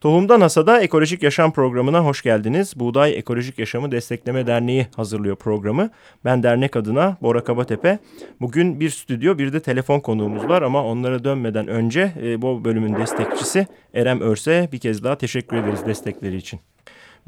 Tohumdan Hasada Ekolojik Yaşam programına hoş geldiniz. Buğday Ekolojik Yaşamı Destekleme Derneği hazırlıyor programı. Ben dernek adına Bora Kabatepe. Bugün bir stüdyo bir de telefon konuğumuz var ama onlara dönmeden önce e, bu bölümün destekçisi Erem Örse bir kez daha teşekkür ederiz destekleri için.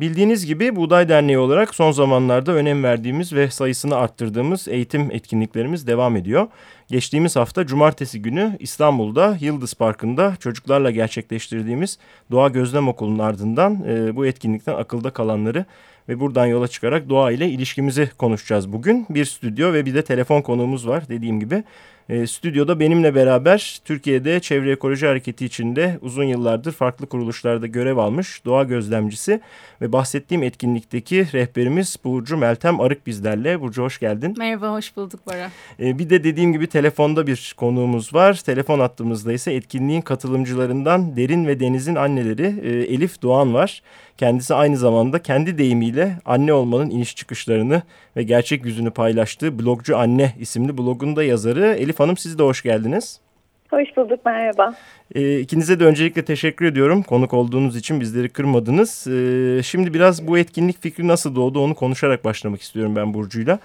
Bildiğiniz gibi Buğday Derneği olarak son zamanlarda önem verdiğimiz ve sayısını arttırdığımız eğitim etkinliklerimiz devam ediyor. Geçtiğimiz hafta cumartesi günü İstanbul'da Yıldız Parkı'nda çocuklarla gerçekleştirdiğimiz Doğa Gözlem Okulu'nun ardından e, bu etkinlikten akılda kalanları ve buradan yola çıkarak doğa ile ilişkimizi konuşacağız bugün. Bir stüdyo ve bir de telefon konuğumuz var dediğim gibi. E, stüdyoda benimle beraber Türkiye'de Çevre Ekoloji Hareketi içinde uzun yıllardır farklı kuruluşlarda görev almış doğa gözlemcisi ve bahsettiğim etkinlikteki rehberimiz Burcu Meltem Arık bizlerle. Burcu hoş geldin. Merhaba, hoş bulduk Bara. E, bir de dediğim gibi telefonda bir konuğumuz var. Telefon attığımızda ise etkinliğin katılımcılarından Derin ve Deniz'in anneleri e, Elif Doğan var. Kendisi aynı zamanda kendi deyimiyle anne olmanın iniş çıkışlarını ve gerçek yüzünü paylaştığı Blogcu Anne isimli blogun da yazarı. Elif Hanım siz de hoş geldiniz. Hoş bulduk, merhaba. E, ikinize de öncelikle teşekkür ediyorum. Konuk olduğunuz için bizleri kırmadınız. E, şimdi biraz bu etkinlik fikri nasıl doğdu onu konuşarak başlamak istiyorum ben Burcu'yla.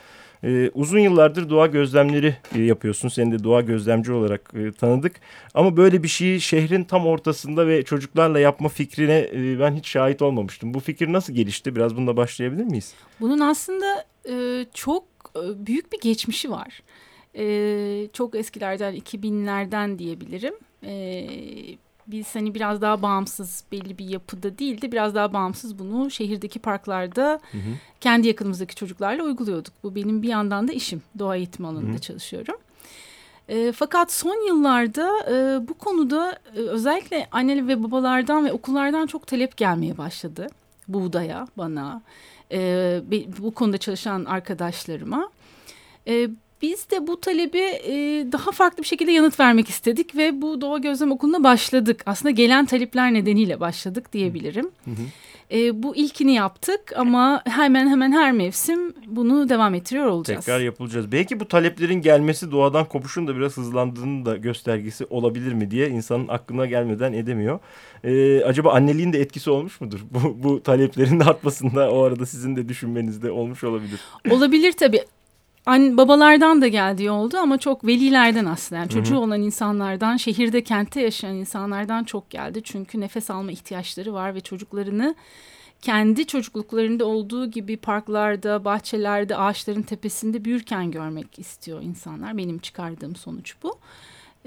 Ee, uzun yıllardır doğa gözlemleri e, yapıyorsun. Seni de doğa gözlemci olarak e, tanıdık. Ama böyle bir şeyi şehrin tam ortasında ve çocuklarla yapma fikrine e, ben hiç şahit olmamıştım. Bu fikir nasıl gelişti? Biraz bununla başlayabilir miyiz? Bunun aslında e, çok e, büyük bir geçmişi var. E, çok eskilerden 2000'lerden diyebilirim. E, biz hani biraz daha bağımsız belli bir yapıda değildi. Biraz daha bağımsız bunu şehirdeki parklarda hı hı. kendi yakınımızdaki çocuklarla uyguluyorduk. Bu benim bir yandan da işim. Doğa eğitimi alanında hı hı. çalışıyorum. E, fakat son yıllarda e, bu konuda e, özellikle anne ve babalardan ve okullardan çok talep gelmeye başladı. Buğdaya, bana, e, bu konuda çalışan arkadaşlarıma. E, biz de bu talebi e, daha farklı bir şekilde yanıt vermek istedik ve bu Doğa Gözlem Okulu'na başladık. Aslında gelen talepler nedeniyle başladık diyebilirim. Hı hı. E, bu ilkini yaptık ama hemen hemen her mevsim bunu devam ettiriyor olacağız. Tekrar yapılacağız. Belki bu taleplerin gelmesi doğadan kopuşun da biraz hızlandığının da göstergesi olabilir mi diye insanın aklına gelmeden edemiyor. Ee, acaba anneliğin de etkisi olmuş mudur? Bu, bu taleplerin artmasında o arada sizin de düşünmenizde olmuş olabilir. Olabilir tabii anne, babalardan da geldiği oldu ama çok velilerden aslında. Yani çocuğu Hı -hı. olan insanlardan, şehirde, kentte yaşayan insanlardan çok geldi. Çünkü nefes alma ihtiyaçları var ve çocuklarını kendi çocukluklarında olduğu gibi parklarda, bahçelerde, ağaçların tepesinde büyürken görmek istiyor insanlar. Benim çıkardığım sonuç bu.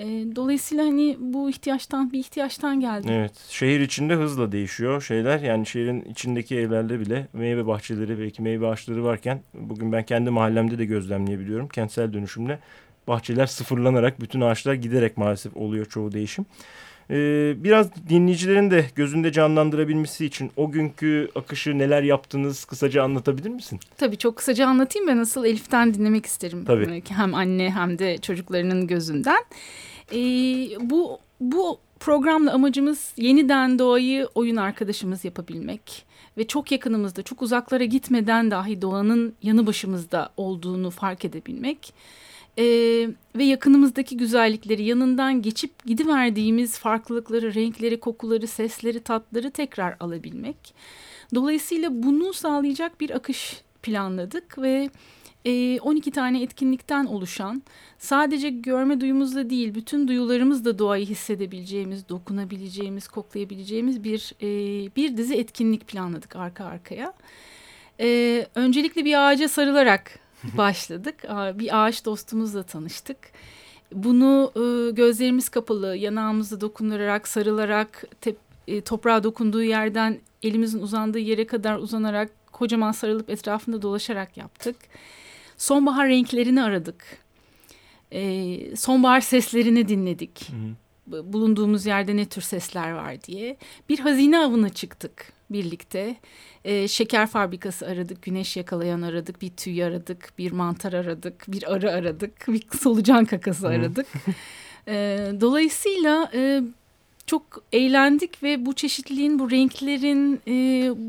E, dolayısıyla hani bu ihtiyaçtan bir ihtiyaçtan geldi. Evet şehir içinde hızla değişiyor şeyler yani şehrin içindeki evlerde bile meyve bahçeleri belki meyve ağaçları varken bugün ben kendi mahallemde de gözlemleyebiliyorum. Kentsel dönüşümle bahçeler sıfırlanarak bütün ağaçlar giderek maalesef oluyor çoğu değişim. Ee, biraz dinleyicilerin de gözünde canlandırabilmesi için o günkü akışı neler yaptınız kısaca anlatabilir misin? Tabii çok kısaca anlatayım ve nasıl Elif'ten dinlemek isterim. Tabii. Hem anne hem de çocuklarının gözünden. Ee, bu, bu programla amacımız yeniden doğayı oyun arkadaşımız yapabilmek ve çok yakınımızda, çok uzaklara gitmeden dahi doğanın yanı başımızda olduğunu fark edebilmek e, ve yakınımızdaki güzellikleri yanından geçip gidiverdiğimiz farklılıkları, renkleri, kokuları, sesleri, tatları tekrar alabilmek. Dolayısıyla bunu sağlayacak bir akış planladık ve 12 tane etkinlikten oluşan sadece görme duyumuzla değil bütün duyularımızla doğayı hissedebileceğimiz, dokunabileceğimiz, koklayabileceğimiz bir bir dizi etkinlik planladık arka arkaya. Öncelikle bir ağaca sarılarak başladık. Bir ağaç dostumuzla tanıştık. Bunu e, gözlerimiz kapalı, yanağımızı dokundurarak, sarılarak, e, toprağa dokunduğu yerden elimizin uzandığı yere kadar uzanarak, kocaman sarılıp etrafında dolaşarak yaptık. Sonbahar renklerini aradık. E, sonbahar seslerini dinledik. Hı hı. Bulunduğumuz yerde ne tür sesler var diye. Bir hazine avına çıktık birlikte. E, şeker fabrikası aradık, güneş yakalayan aradık, bir tüy aradık, bir mantar aradık, bir arı aradık, bir solucan kakası aradık. e, dolayısıyla e, çok eğlendik ve bu çeşitliliğin, bu renklerin, e,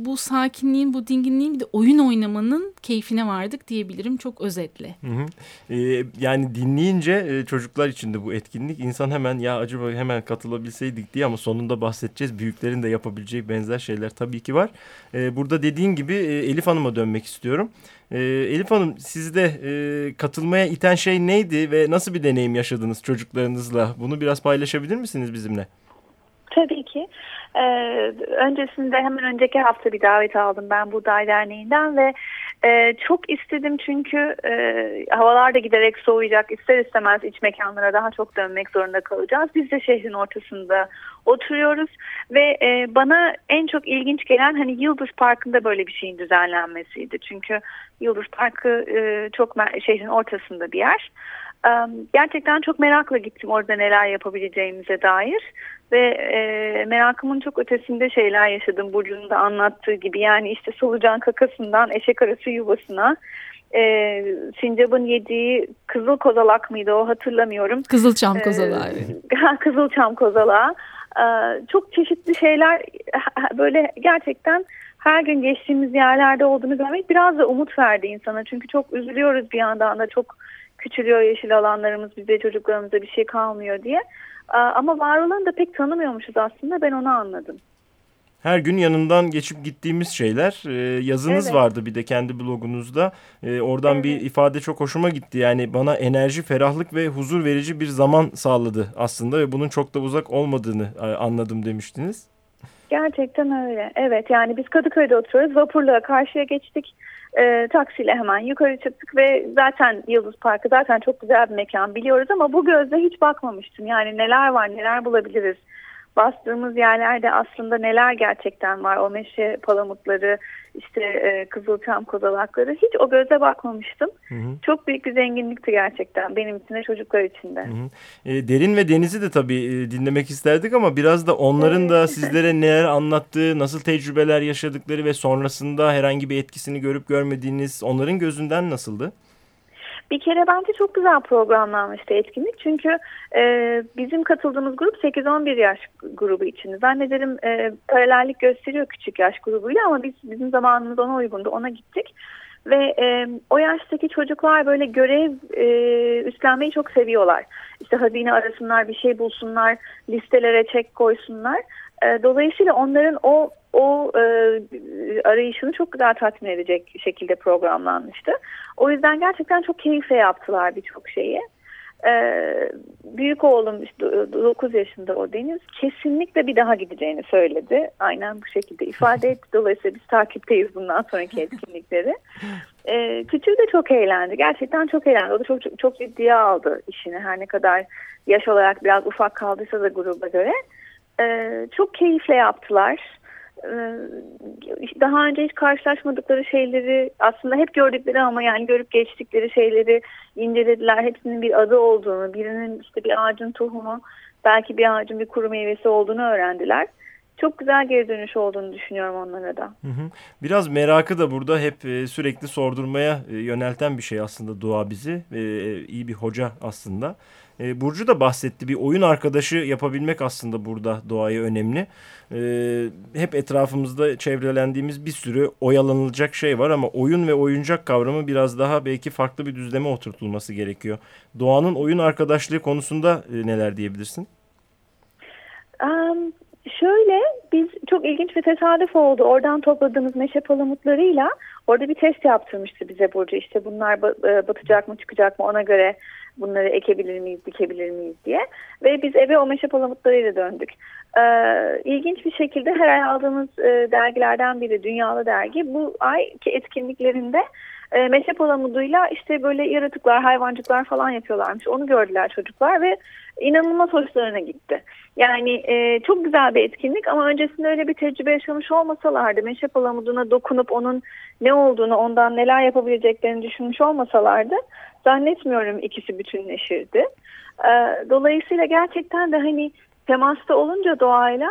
bu sakinliğin, bu dinginliğin bir de oyun oynamanın keyfine vardık diyebilirim çok özetle. Hı hı. E, yani dinleyince e, çocuklar için de bu etkinlik insan hemen ya acaba hemen katılabilseydik diye ama sonunda bahsedeceğiz. Büyüklerin de yapabileceği benzer şeyler tabii ki var. E, burada dediğin gibi e, Elif Hanım'a dönmek istiyorum. E, Elif Hanım sizde e, katılmaya iten şey neydi ve nasıl bir deneyim yaşadınız çocuklarınızla? Bunu biraz paylaşabilir misiniz bizimle? Tabii ki. Ee, öncesinde hemen önceki hafta bir davet aldım ben Buğday Derneği'nden ve e, çok istedim çünkü e, havalar da giderek soğuyacak. İster istemez iç mekanlara daha çok dönmek zorunda kalacağız. Biz de şehrin ortasında oturuyoruz ve e, bana en çok ilginç gelen hani Yıldız Parkı'nda böyle bir şeyin düzenlenmesiydi. Çünkü Yıldız Parkı e, çok şehrin ortasında bir yer. Gerçekten çok merakla gittim orada neler yapabileceğimize dair ve e, merakımın çok ötesinde şeyler yaşadım Burcu'nun da anlattığı gibi yani işte solucan kakasından eşek arası yuvasına e, sincapın yediği kızıl kozalak mıydı o hatırlamıyorum. Kızılçam kozalağı. E, kızılçam kozalağı. E, çok çeşitli şeyler böyle gerçekten her gün geçtiğimiz yerlerde olduğunu görmek biraz da umut verdi insana. Çünkü çok üzülüyoruz bir yandan da çok küçülüyor yeşil alanlarımız bize çocuklarımıza bir şey kalmıyor diye. Ama var olanı da pek tanımıyormuşuz aslında ben onu anladım. Her gün yanından geçip gittiğimiz şeyler. Ee, yazınız evet. vardı bir de kendi blogunuzda. Ee, oradan evet. bir ifade çok hoşuma gitti. Yani bana enerji, ferahlık ve huzur verici bir zaman sağladı aslında ve bunun çok da uzak olmadığını e, anladım demiştiniz. Gerçekten öyle. Evet yani biz Kadıköy'de oturuyoruz. Vapurla karşıya geçtik. E, taksiyle hemen yukarı çıktık ve zaten Yıldız Parkı zaten çok güzel bir mekan biliyoruz ama bu gözle hiç bakmamıştım. Yani neler var neler bulabiliriz bastığımız yerlerde aslında neler gerçekten var. O meşe palamutları, işte e, kızılçam kozalakları hiç o göze bakmamıştım. Hı hı. Çok büyük bir zenginlikti gerçekten benim için de çocuklar için de. Hı hı. E, derin ve Deniz'i de tabii e, dinlemek isterdik ama biraz da onların da sizlere neler anlattığı, nasıl tecrübeler yaşadıkları ve sonrasında herhangi bir etkisini görüp görmediğiniz onların gözünden nasıldı? Bir kere bence çok güzel programlanmıştı etkinlik. Çünkü e, bizim katıldığımız grup 8-11 yaş grubu için. Zannederim e, paralellik gösteriyor küçük yaş grubuyla ama biz bizim zamanımız ona uygundu. Ona gittik. Ve e, o yaştaki çocuklar böyle görev e, üstlenmeyi çok seviyorlar. İşte hazine arasınlar, bir şey bulsunlar, listelere çek koysunlar. E, dolayısıyla onların o o e, arayışını çok güzel tatmin edecek şekilde programlanmıştı. O yüzden gerçekten çok keyifle yaptılar birçok şeyi. Ee, büyük oğlum işte 9 yaşında o Deniz kesinlikle bir daha gideceğini söyledi. Aynen bu şekilde ifade etti. Dolayısıyla biz takipteyiz bundan sonraki etkinlikleri. Ee, küçüğü de çok eğlendi. Gerçekten çok eğlendi. O da çok, çok, çok ciddiye aldı işini. Her ne kadar yaş olarak biraz ufak kaldıysa da gruba göre. Ee, çok keyifle yaptılar daha önce hiç karşılaşmadıkları şeyleri aslında hep gördükleri ama yani görüp geçtikleri şeyleri incelediler. Hepsinin bir adı olduğunu, birinin işte bir ağacın tohumu, belki bir ağacın bir kuru meyvesi olduğunu öğrendiler. Çok güzel geri dönüş olduğunu düşünüyorum onlara da. Biraz merakı da burada hep e, sürekli sordurmaya e, yönelten bir şey aslında dua bizi. E, iyi bir hoca aslında. E, Burcu da bahsetti. Bir oyun arkadaşı yapabilmek aslında burada doğaya önemli. E, hep etrafımızda çevrelendiğimiz bir sürü oyalanılacak şey var ama oyun ve oyuncak kavramı biraz daha belki farklı bir düzleme oturtulması gerekiyor. Doğanın oyun arkadaşlığı konusunda e, neler diyebilirsin? Um, şöyle biz çok ilginç bir tesadüf oldu. Oradan topladığımız meşe palamutlarıyla orada bir test yaptırmıştı bize Burcu. İşte bunlar e, batacak mı çıkacak mı ona göre bunları ekebilir miyiz, dikebilir miyiz diye. Ve biz eve o meşe palamutlarıyla döndük. Ee, ilginç bir şekilde her ay aldığımız e, dergilerden biri Dünyalı Dergi bu ayki etkinliklerinde e, meşe palamuduyla işte böyle yaratıklar, hayvancıklar falan yapıyorlarmış. Onu gördüler çocuklar ve inanılmaz hoşlarına gitti. Yani e, çok güzel bir etkinlik ama öncesinde öyle bir tecrübe yaşamış olmasalardı, meşe palamuduna dokunup onun ne olduğunu, ondan neler yapabileceklerini düşünmüş olmasalardı zannetmiyorum ikisi bütünleşirdi. E, dolayısıyla gerçekten de hani temasta olunca doğayla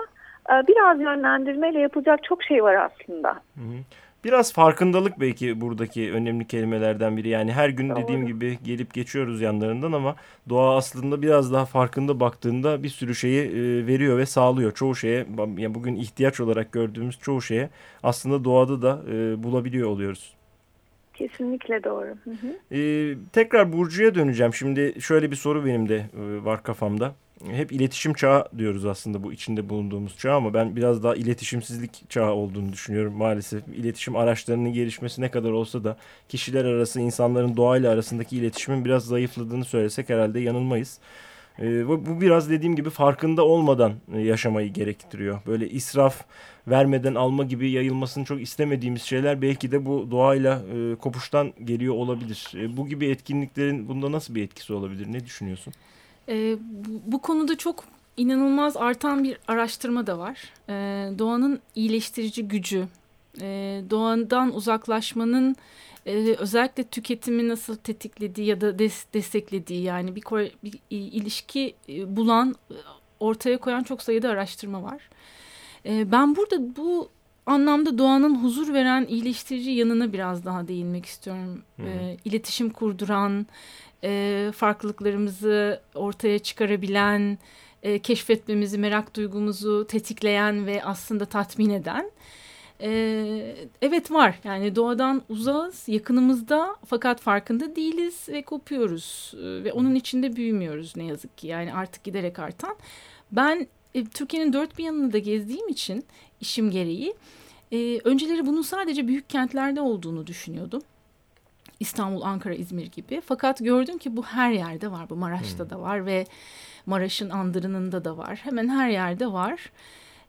e, biraz yönlendirmeyle yapılacak çok şey var aslında. Hı hı. Biraz farkındalık belki buradaki önemli kelimelerden biri. Yani her gün dediğim gibi gelip geçiyoruz yanlarından ama doğa aslında biraz daha farkında baktığında bir sürü şeyi e, veriyor ve sağlıyor. Çoğu şeye yani bugün ihtiyaç olarak gördüğümüz çoğu şeye aslında doğada da e, bulabiliyor oluyoruz. Kesinlikle doğru. Hı hı. Ee, tekrar Burcu'ya döneceğim. Şimdi şöyle bir soru benim de e, var kafamda hep iletişim çağı diyoruz aslında bu içinde bulunduğumuz çağ ama ben biraz daha iletişimsizlik çağı olduğunu düşünüyorum maalesef. İletişim araçlarının gelişmesi ne kadar olsa da kişiler arası insanların doğayla arasındaki iletişimin biraz zayıfladığını söylesek herhalde yanılmayız. Bu, bu biraz dediğim gibi farkında olmadan e, yaşamayı gerektiriyor. Böyle israf, vermeden alma gibi yayılmasını çok istemediğimiz şeyler belki de bu doğayla e, kopuştan geliyor olabilir. E, bu gibi etkinliklerin bunda nasıl bir etkisi olabilir? Ne düşünüyorsun? E, bu, bu konuda çok inanılmaz artan bir araştırma da var. E, doğanın iyileştirici gücü, e, doğadan uzaklaşmanın e, özellikle tüketimi nasıl tetiklediği ya da des, desteklediği yani bir, bir ilişki e, bulan, ortaya koyan çok sayıda araştırma var. E, ben burada bu anlamda doğanın huzur veren iyileştirici yanına biraz daha değinmek istiyorum. Hmm. E, iletişim kurduran, e, farklılıklarımızı ortaya çıkarabilen, e, keşfetmemizi, merak duygumuzu tetikleyen ve aslında tatmin eden. E, evet var yani doğadan uzağız, yakınımızda fakat farkında değiliz ve kopuyoruz. E, ve onun içinde büyümüyoruz ne yazık ki yani artık giderek artan. Ben e, Türkiye'nin dört bir yanını da gezdiğim için işim gereği e, önceleri bunun sadece büyük kentlerde olduğunu düşünüyordum. İstanbul, Ankara, İzmir gibi. Fakat gördüm ki bu her yerde var. Bu Maraş'ta hmm. da var ve Maraş'ın andırınında da var. Hemen her yerde var.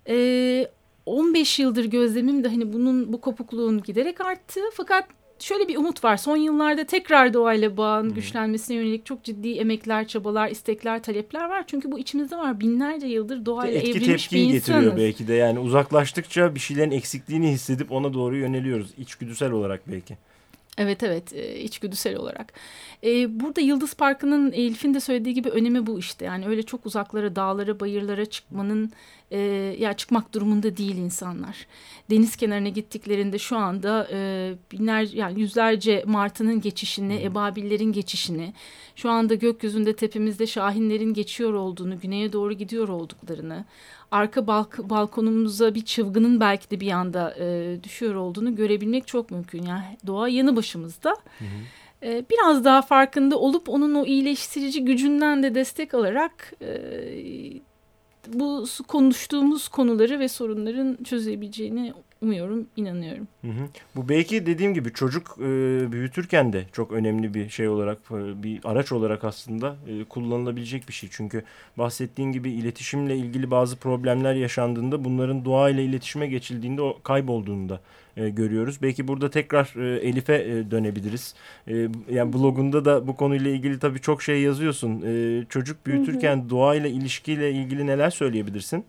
Ee, 15 yıldır gözlemim de hani bunun bu kopukluğun giderek arttı. Fakat şöyle bir umut var. Son yıllarda tekrar doğayla bağın hmm. güçlenmesine yönelik çok ciddi emekler, çabalar, istekler, talepler var. Çünkü bu içimizde var. Binlerce yıldır doğayla Etki evrilmiş bir insanız. getiriyor belki de. Yani uzaklaştıkça bir şeylerin eksikliğini hissedip ona doğru yöneliyoruz. İçgüdüsel olarak belki. Evet evet e, içgüdüsel olarak. E, burada Yıldız Parkı'nın Elif'in de söylediği gibi önemi bu işte. Yani öyle çok uzaklara, dağlara, bayırlara çıkmanın e, ya çıkmak durumunda değil insanlar. Deniz kenarına gittiklerinde şu anda e, binler yani yüzlerce martının geçişini, ebabillerin geçişini, şu anda gökyüzünde tepemizde şahinlerin geçiyor olduğunu, güneye doğru gidiyor olduklarını, arka balk balkonumuza bir çılgının belki de bir anda e, düşüyor olduğunu görebilmek çok mümkün. Yani doğa yanı başımızda. Hı hı. E, biraz daha farkında olup onun o iyileştirici gücünden de destek alarak e, bu konuştuğumuz konuları ve sorunların çözebileceğini umuyorum, inanıyorum. Hı hı. Bu belki dediğim gibi çocuk e, büyütürken de çok önemli bir şey olarak, e, bir araç olarak aslında e, kullanılabilecek bir şey. Çünkü bahsettiğin gibi iletişimle ilgili bazı problemler yaşandığında bunların doğayla iletişime geçildiğinde o kaybolduğunu da e, görüyoruz. Belki burada tekrar e, Elif'e e, dönebiliriz. E, yani blogunda da bu konuyla ilgili tabii çok şey yazıyorsun. E, çocuk büyütürken hı hı. doğayla ilişkiyle ilgili neler söyleyebilirsin?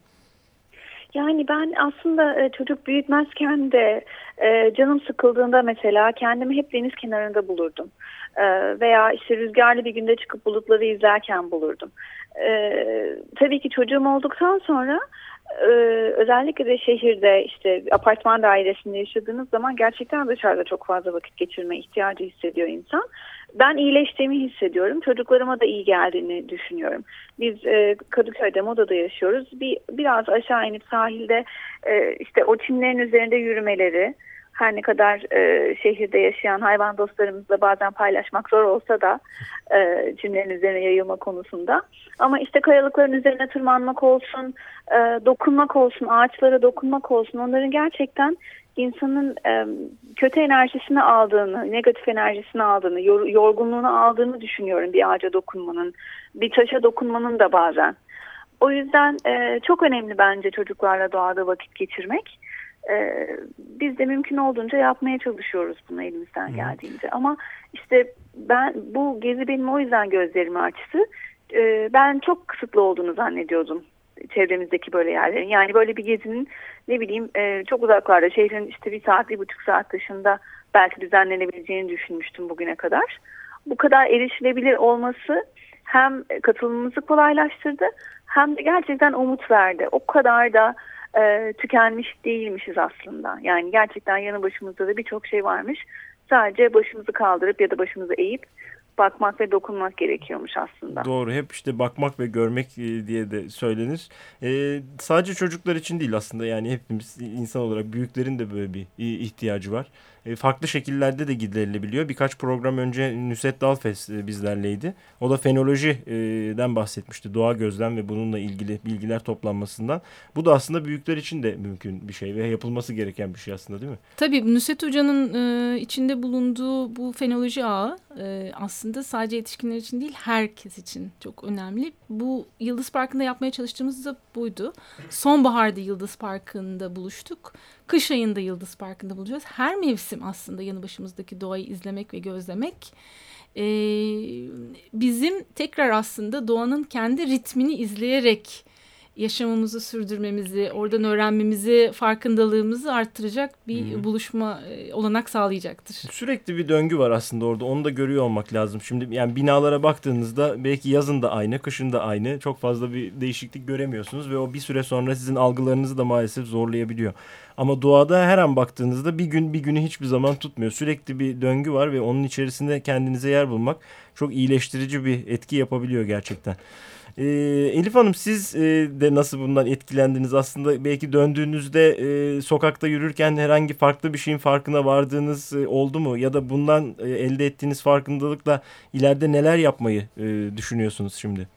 Yani ben aslında e, çocuk büyütmezken de e, canım sıkıldığında mesela kendimi hep deniz kenarında bulurdum. E, veya işte rüzgarlı bir günde çıkıp bulutları izlerken bulurdum. Tabii ki çocuğum olduktan sonra özellikle de şehirde işte apartman dairesinde yaşadığınız zaman gerçekten dışarıda çok fazla vakit geçirme ihtiyacı hissediyor insan ben iyileştiğimi hissediyorum. Çocuklarıma da iyi geldiğini düşünüyorum. Biz e, Kadıköy'de Moda'da yaşıyoruz. Bir biraz aşağı inip sahilde e, işte o çimlerin üzerinde yürümeleri her ne kadar e, şehirde yaşayan hayvan dostlarımızla bazen paylaşmak zor olsa da e, çimlerin üzerine yayılma konusunda. Ama işte kayalıkların üzerine tırmanmak olsun, e, dokunmak olsun, ağaçlara dokunmak olsun onların gerçekten insanın e, kötü enerjisini aldığını, negatif enerjisini aldığını, yor, yorgunluğunu aldığını düşünüyorum bir ağaca dokunmanın, bir taşa dokunmanın da bazen. O yüzden e, çok önemli bence çocuklarla doğada vakit geçirmek. E, biz de mümkün olduğunca yapmaya çalışıyoruz bunu elimizden Hı. geldiğince. Ama işte ben bu gezi benim o yüzden gözlerimi açtı. E, ben çok kısıtlı olduğunu zannediyordum çevremizdeki böyle yerlerin. Yani böyle bir gezinin ne bileyim e, çok uzaklarda şehrin işte bir saat bir buçuk saat dışında belki düzenlenebileceğini düşünmüştüm bugüne kadar. Bu kadar erişilebilir olması hem katılımımızı kolaylaştırdı hem de gerçekten umut verdi. O kadar da e, tükenmiş değilmişiz aslında. Yani gerçekten yanı başımızda da birçok şey varmış. Sadece başımızı kaldırıp ya da başımızı eğip bakmak ve dokunmak gerekiyormuş aslında. Doğru hep işte bakmak ve görmek e, diye de söylenir. Ee, sadece çocuklar için değil aslında yani hepimiz insan olarak büyüklerin de böyle bir ihtiyacı var. E, farklı şekillerde de giderilebiliyor. Birkaç program önce Nüset Dalfes e, bizlerleydi. O da fenolojiden bahsetmişti. Doğa gözlem ve bununla ilgili bilgiler toplanmasından. Bu da aslında büyükler için de mümkün bir şey ve yapılması gereken bir şey aslında değil mi? Tabii Nüset Hoca'nın e, içinde bulunduğu bu fenoloji ağı aslında sadece yetişkinler için değil herkes için çok önemli. Bu Yıldız Parkı'nda yapmaya çalıştığımız da buydu. Sonbaharda Yıldız Parkı'nda buluştuk. Kış ayında Yıldız Parkı'nda bulacağız. Her mevsim aslında yanı başımızdaki doğayı izlemek ve gözlemek. Ee, bizim tekrar aslında doğanın kendi ritmini izleyerek yaşamımızı sürdürmemizi, oradan öğrenmemizi, farkındalığımızı arttıracak bir Hı. buluşma e, olanak sağlayacaktır. Sürekli bir döngü var aslında orada. Onu da görüyor olmak lazım. Şimdi yani binalara baktığınızda belki yazın da aynı, kışın da aynı. Çok fazla bir değişiklik göremiyorsunuz ve o bir süre sonra sizin algılarınızı da maalesef zorlayabiliyor. Ama doğada her an baktığınızda bir gün bir günü hiçbir zaman tutmuyor. Sürekli bir döngü var ve onun içerisinde kendinize yer bulmak çok iyileştirici bir etki yapabiliyor gerçekten. E, Elif Hanım siz e, de nasıl bundan etkilendiniz? Aslında belki döndüğünüzde e, sokakta yürürken herhangi farklı bir şeyin farkına vardığınız e, oldu mu? Ya da bundan e, elde ettiğiniz farkındalıkla ileride neler yapmayı e, düşünüyorsunuz şimdi?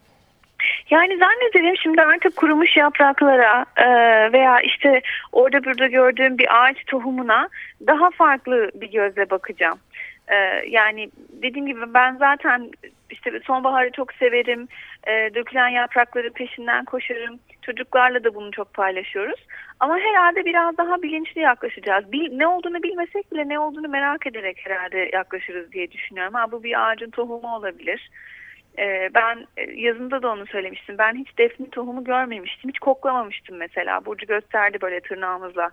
Yani zannederim şimdi artık kurumuş yapraklara e, veya işte orada burada gördüğüm bir ağaç tohumuna daha farklı bir gözle bakacağım. E, yani dediğim gibi ben zaten işte sonbaharı çok severim. E, dökülen yaprakları peşinden koşarım. Çocuklarla da bunu çok paylaşıyoruz. Ama herhalde biraz daha bilinçli yaklaşacağız. Bil, ne olduğunu bilmesek bile ne olduğunu merak ederek herhalde yaklaşırız diye düşünüyorum. Ha, bu bir ağacın tohumu olabilir. E, ben e, yazında da onu söylemiştim. Ben hiç defne tohumu görmemiştim. Hiç koklamamıştım mesela. Burcu gösterdi böyle tırnağımızla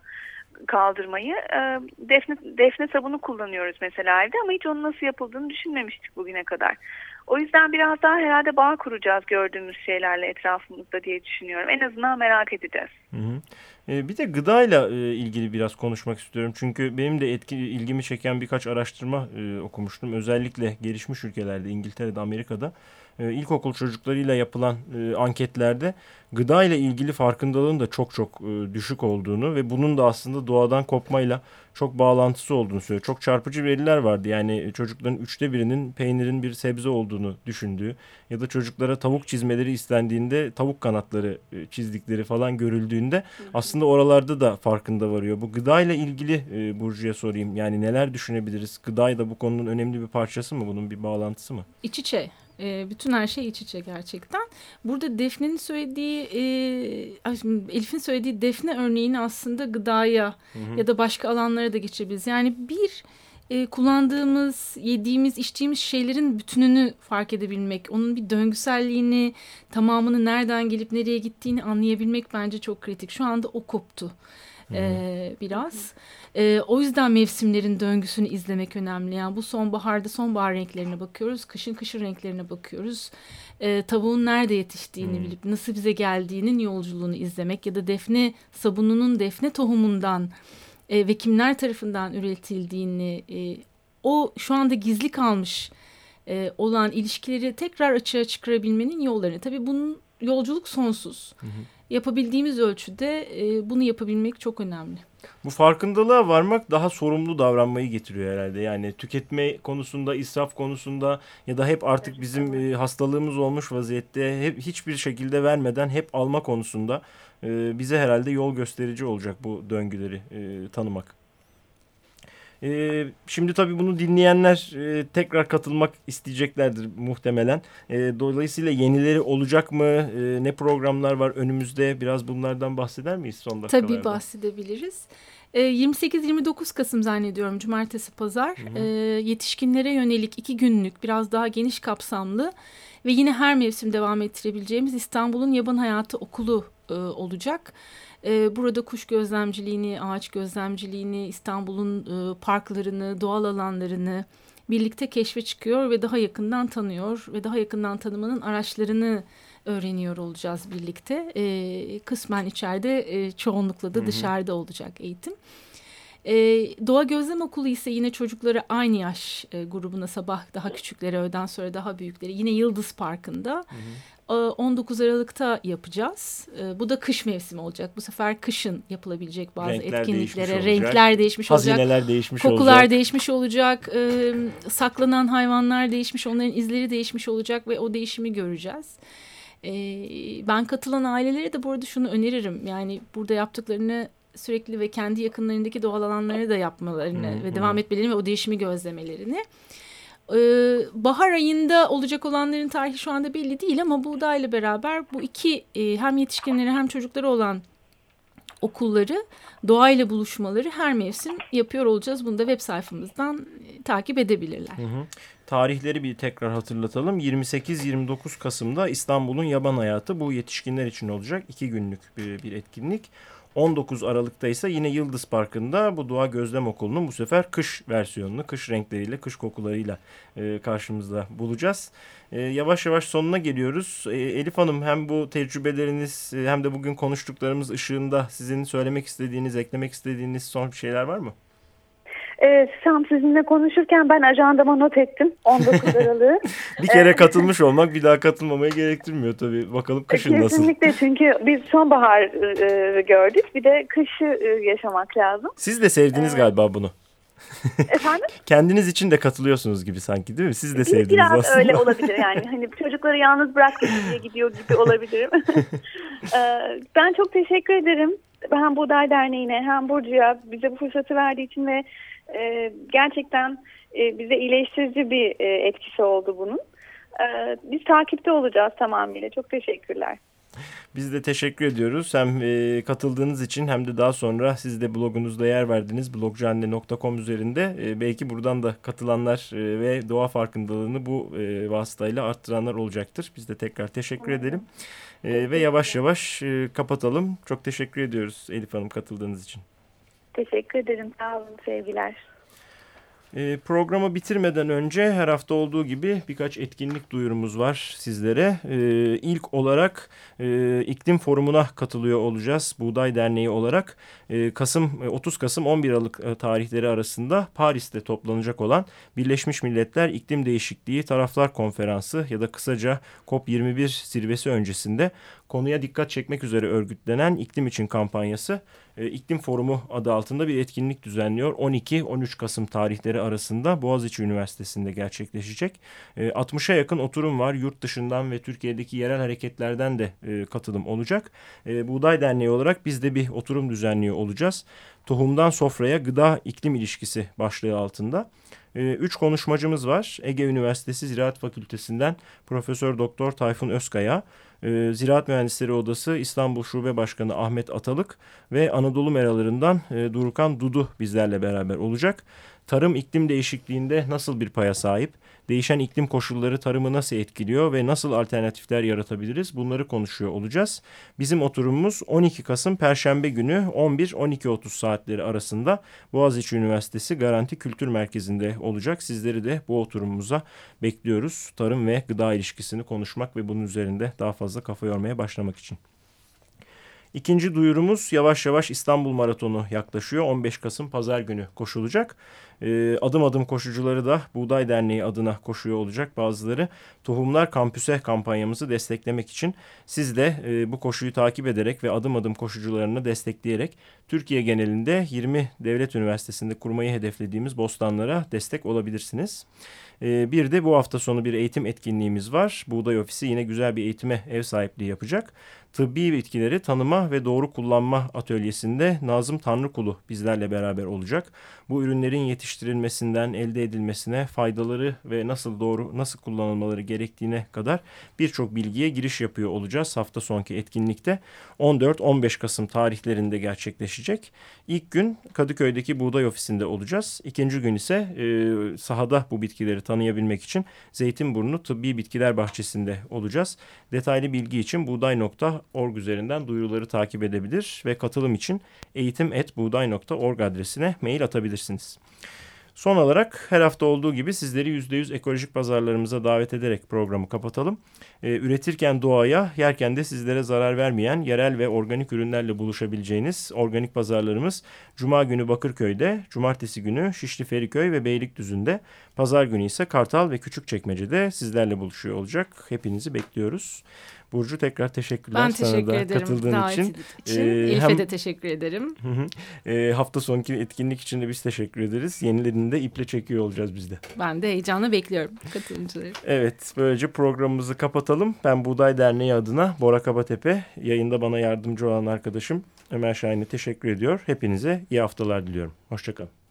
kaldırmayı. E, defne, defne sabunu kullanıyoruz mesela evde ama hiç onun nasıl yapıldığını düşünmemiştik bugüne kadar. O yüzden biraz daha herhalde bağ kuracağız gördüğümüz şeylerle etrafımızda diye düşünüyorum. En azından merak edeceğiz. Hı hı. Ee, bir de gıdayla e, ilgili biraz konuşmak istiyorum. Çünkü benim de etki, ilgimi çeken birkaç araştırma e, okumuştum. Özellikle gelişmiş ülkelerde, İngiltere'de, Amerika'da e, ilkokul çocuklarıyla yapılan e, anketlerde gıda ile ilgili farkındalığın da çok çok e, düşük olduğunu ve bunun da aslında doğadan kopmayla çok bağlantısı olduğunu söylüyor. Çok çarpıcı veriler vardı. Yani çocukların üçte birinin peynirin bir sebze olduğunu düşündüğü ya da çocuklara tavuk çizmeleri istendiğinde tavuk kanatları çizdikleri falan görüldüğünde aslında oralarda da farkında varıyor. Bu gıda ile ilgili e, Burcu'ya sorayım. Yani neler düşünebiliriz? Gıda da bu konunun önemli bir parçası mı? Bunun bir bağlantısı mı? İç içe. E, bütün her şey iç içe gerçekten. Burada Defne'nin söylediği, e, Elif'in söylediği Defne örneğini aslında gıdaya hı hı. ya da başka alanlara da geçebiliriz. Yani bir e, kullandığımız, yediğimiz, içtiğimiz şeylerin bütününü fark edebilmek, onun bir döngüselliğini, tamamını nereden gelip nereye gittiğini anlayabilmek bence çok kritik. Şu anda o koptu e, biraz. E, o yüzden mevsimlerin döngüsünü izlemek önemli. Yani bu sonbaharda sonbahar renklerine bakıyoruz, kışın kışın renklerine bakıyoruz. E, tavuğun nerede yetiştiğini hmm. bilip nasıl bize geldiğinin yolculuğunu izlemek ya da defne sabununun defne tohumundan e, ve kimler tarafından üretildiğini e, o şu anda gizli kalmış e, olan ilişkileri tekrar açığa çıkarabilmenin yollarını. Tabii bunun yolculuk sonsuz. Hı hı yapabildiğimiz ölçüde e, bunu yapabilmek çok önemli. Bu farkındalığa varmak daha sorumlu davranmayı getiriyor herhalde. Yani tüketme konusunda, israf konusunda ya da hep artık bizim e, hastalığımız olmuş vaziyette hep hiçbir şekilde vermeden hep alma konusunda e, bize herhalde yol gösterici olacak bu döngüleri e, tanımak. E, şimdi tabii bunu dinleyenler e, tekrar katılmak isteyeceklerdir muhtemelen. E, dolayısıyla yenileri olacak mı? E, ne programlar var önümüzde? Biraz bunlardan bahseder miyiz son dakikalarda? Tabii bahsedebiliriz. 28-29 Kasım zannediyorum cumartesi pazar hı hı. E, yetişkinlere yönelik iki günlük biraz daha geniş kapsamlı ve yine her mevsim devam ettirebileceğimiz İstanbul'un Yaban Hayatı Okulu e, olacak. E, burada kuş gözlemciliğini, ağaç gözlemciliğini, İstanbul'un e, parklarını, doğal alanlarını birlikte keşfe çıkıyor ve daha yakından tanıyor ve daha yakından tanımanın araçlarını öğreniyor olacağız birlikte. E, kısmen içeride e, çoğunlukla da hı hı. dışarıda olacak eğitim. E, Doğa Gözlem Okulu ise yine çocukları aynı yaş e, grubuna sabah daha küçükleri öğleden sonra daha büyükleri yine Yıldız Parkı'nda. Hı hı. 19 Aralık'ta yapacağız. Bu da kış mevsimi olacak. Bu sefer kışın yapılabilecek bazı renkler etkinliklere değişmiş renkler değişmiş olacak. Hazineler değişmiş kokular olacak. değişmiş olacak. Saklanan hayvanlar değişmiş, onların izleri değişmiş olacak ve o değişimi göreceğiz. Ben katılan ailelere de bu arada şunu öneririm. Yani burada yaptıklarını sürekli ve kendi yakınlarındaki doğal alanları da yapmalarını hmm, ve devam etmelerini ve o değişimi gözlemelerini. Ee, bahar ayında olacak olanların tarihi şu anda belli değil ama buğdayla beraber bu iki e, hem yetişkinleri hem çocukları olan okulları doğayla buluşmaları her mevsim yapıyor olacağız. Bunu da web sayfamızdan e, takip edebilirler. Hı hı. Tarihleri bir tekrar hatırlatalım. 28-29 Kasım'da İstanbul'un yaban hayatı bu yetişkinler için olacak. iki günlük bir, bir etkinlik. 19 Aralık'ta ise yine Yıldız Parkı'nda bu Doğa Gözlem Okulu'nun bu sefer kış versiyonunu, kış renkleriyle, kış kokularıyla e, karşımızda bulacağız. E, yavaş yavaş sonuna geliyoruz. E, Elif Hanım hem bu tecrübeleriniz e, hem de bugün konuştuklarımız ışığında sizin söylemek istediğiniz, eklemek istediğiniz son bir şeyler var mı? Evet, Sam sizinle konuşurken ben ajandama not ettim 19 Aralık'ı. bir kere katılmış olmak bir daha katılmamaya gerektirmiyor tabii. Bakalım kışın Kesinlikle nasıl. Kesinlikle çünkü biz sonbahar e, gördük bir de kışı e, yaşamak lazım. Siz de sevdiniz ee, galiba bunu. Efendim? Kendiniz için de katılıyorsunuz gibi sanki değil mi? Siz de sevdiniz Biraz aslında. öyle olabilir yani. Hani çocukları yalnız bıraktık diye gidiyor gibi olabilirim. ee, ben çok teşekkür ederim. Hem Buğday Derneği'ne hem Burcu'ya bize bu fırsatı verdiği için ve e, gerçekten e, bize iyileştirici bir e, etkisi oldu bunun. E, biz takipte olacağız tamamıyla. Çok teşekkürler. Biz de teşekkür ediyoruz. Hem e, katıldığınız için hem de daha sonra siz de blogunuzda yer verdiniz. blogcanne.com üzerinde. E, belki buradan da katılanlar e, ve doğa farkındalığını bu e, vasıtayla arttıranlar olacaktır. Biz de tekrar teşekkür edelim. E, ve yavaş yavaş e, kapatalım. Çok teşekkür ediyoruz Elif Hanım katıldığınız için. Teşekkür ederim. Sağ olun. Sevgiler. E, programı bitirmeden önce her hafta olduğu gibi birkaç etkinlik duyurumuz var sizlere. E, ilk olarak e, iklim forumuna katılıyor olacağız Buğday Derneği olarak. E, Kasım 30 Kasım 11 Aralık e, tarihleri arasında Paris'te toplanacak olan Birleşmiş Milletler İklim Değişikliği Taraflar Konferansı ya da kısaca COP21 zirvesi öncesinde konuya dikkat çekmek üzere örgütlenen iklim için kampanyası e, iklim Forumu adı altında bir etkinlik düzenliyor. 12-13 Kasım tarihleri arasında Boğaziçi Üniversitesi'nde gerçekleşecek. E, 60'a yakın oturum var. Yurt dışından ve Türkiye'deki yerel hareketlerden de e, katılım olacak. E, Buğday Derneği olarak biz de bir oturum düzenliyor olacağız. Tohumdan sofraya gıda iklim ilişkisi başlığı altında. E, üç konuşmacımız var. Ege Üniversitesi Ziraat Fakültesinden Profesör Doktor Tayfun Özkaya, e, Ziraat Mühendisleri Odası İstanbul Şube Başkanı Ahmet Atalık ve Anadolu Meralarından e, Durukan Dudu bizlerle beraber olacak. Tarım iklim değişikliğinde nasıl bir paya sahip? Değişen iklim koşulları tarımı nasıl etkiliyor ve nasıl alternatifler yaratabiliriz? Bunları konuşuyor olacağız. Bizim oturumumuz 12 Kasım Perşembe günü 11-12.30 saatleri arasında Boğaziçi Üniversitesi Garanti Kültür Merkezi'nde olacak. Sizleri de bu oturumumuza bekliyoruz. Tarım ve gıda ilişkisini konuşmak ve bunun üzerinde daha fazla kafa yormaya başlamak için. İkinci duyurumuz yavaş yavaş İstanbul Maratonu yaklaşıyor. 15 Kasım Pazar günü koşulacak. E, adım adım koşucuları da Buğday Derneği adına koşuyor olacak bazıları. Tohumlar Kampüse kampanyamızı desteklemek için siz de e, bu koşuyu takip ederek ve adım adım koşucularını destekleyerek Türkiye genelinde 20 devlet üniversitesinde kurmayı hedeflediğimiz bostanlara destek olabilirsiniz. E, bir de bu hafta sonu bir eğitim etkinliğimiz var. Buğday Ofisi yine güzel bir eğitime ev sahipliği yapacak. Tıbbi bitkileri tanıma ve doğru kullanma atölyesinde Nazım Tanrıkulu bizlerle beraber olacak. Bu ürünlerin yetiştirilmesinden elde edilmesine, faydaları ve nasıl doğru nasıl kullanılmaları gerektiğine kadar birçok bilgiye giriş yapıyor olacağız hafta sonki etkinlikte. 14-15 Kasım tarihlerinde gerçekleşecek. İlk gün Kadıköy'deki buğday ofisinde olacağız. İkinci gün ise e, sahada bu bitkileri tanıyabilmek için Zeytinburnu Tıbbi Bitkiler Bahçesi'nde olacağız. Detaylı bilgi için buğday.org üzerinden duyuruları takip edebilir ve katılım için eğitim.buğday.org adresine mail atabilirsiniz. Son olarak her hafta olduğu gibi sizleri %100 ekolojik pazarlarımıza davet ederek programı kapatalım. Ee, üretirken doğaya, yerken de sizlere zarar vermeyen yerel ve organik ürünlerle buluşabileceğiniz organik pazarlarımız Cuma günü Bakırköy'de, Cumartesi günü Şişli Feriköy ve Beylikdüzü'nde, Pazar günü ise Kartal ve Küçükçekmece'de sizlerle buluşuyor olacak. Hepinizi bekliyoruz. Burcu tekrar teşekkürler ben teşekkür sana da ederim katıldığın davet için. için. Ee, Elif'e hem, de teşekkür ederim. Hı hı. E, hafta sonki etkinlik için de biz teşekkür ederiz. Yenilerini de iple çekiyor olacağız biz de. Ben de heyecanla bekliyorum katılımcıları. Evet böylece programımızı kapatalım. Ben Buğday Derneği adına Bora Kabatepe yayında bana yardımcı olan arkadaşım Ömer Şahin'e teşekkür ediyor. Hepinize iyi haftalar diliyorum. Hoşçakalın.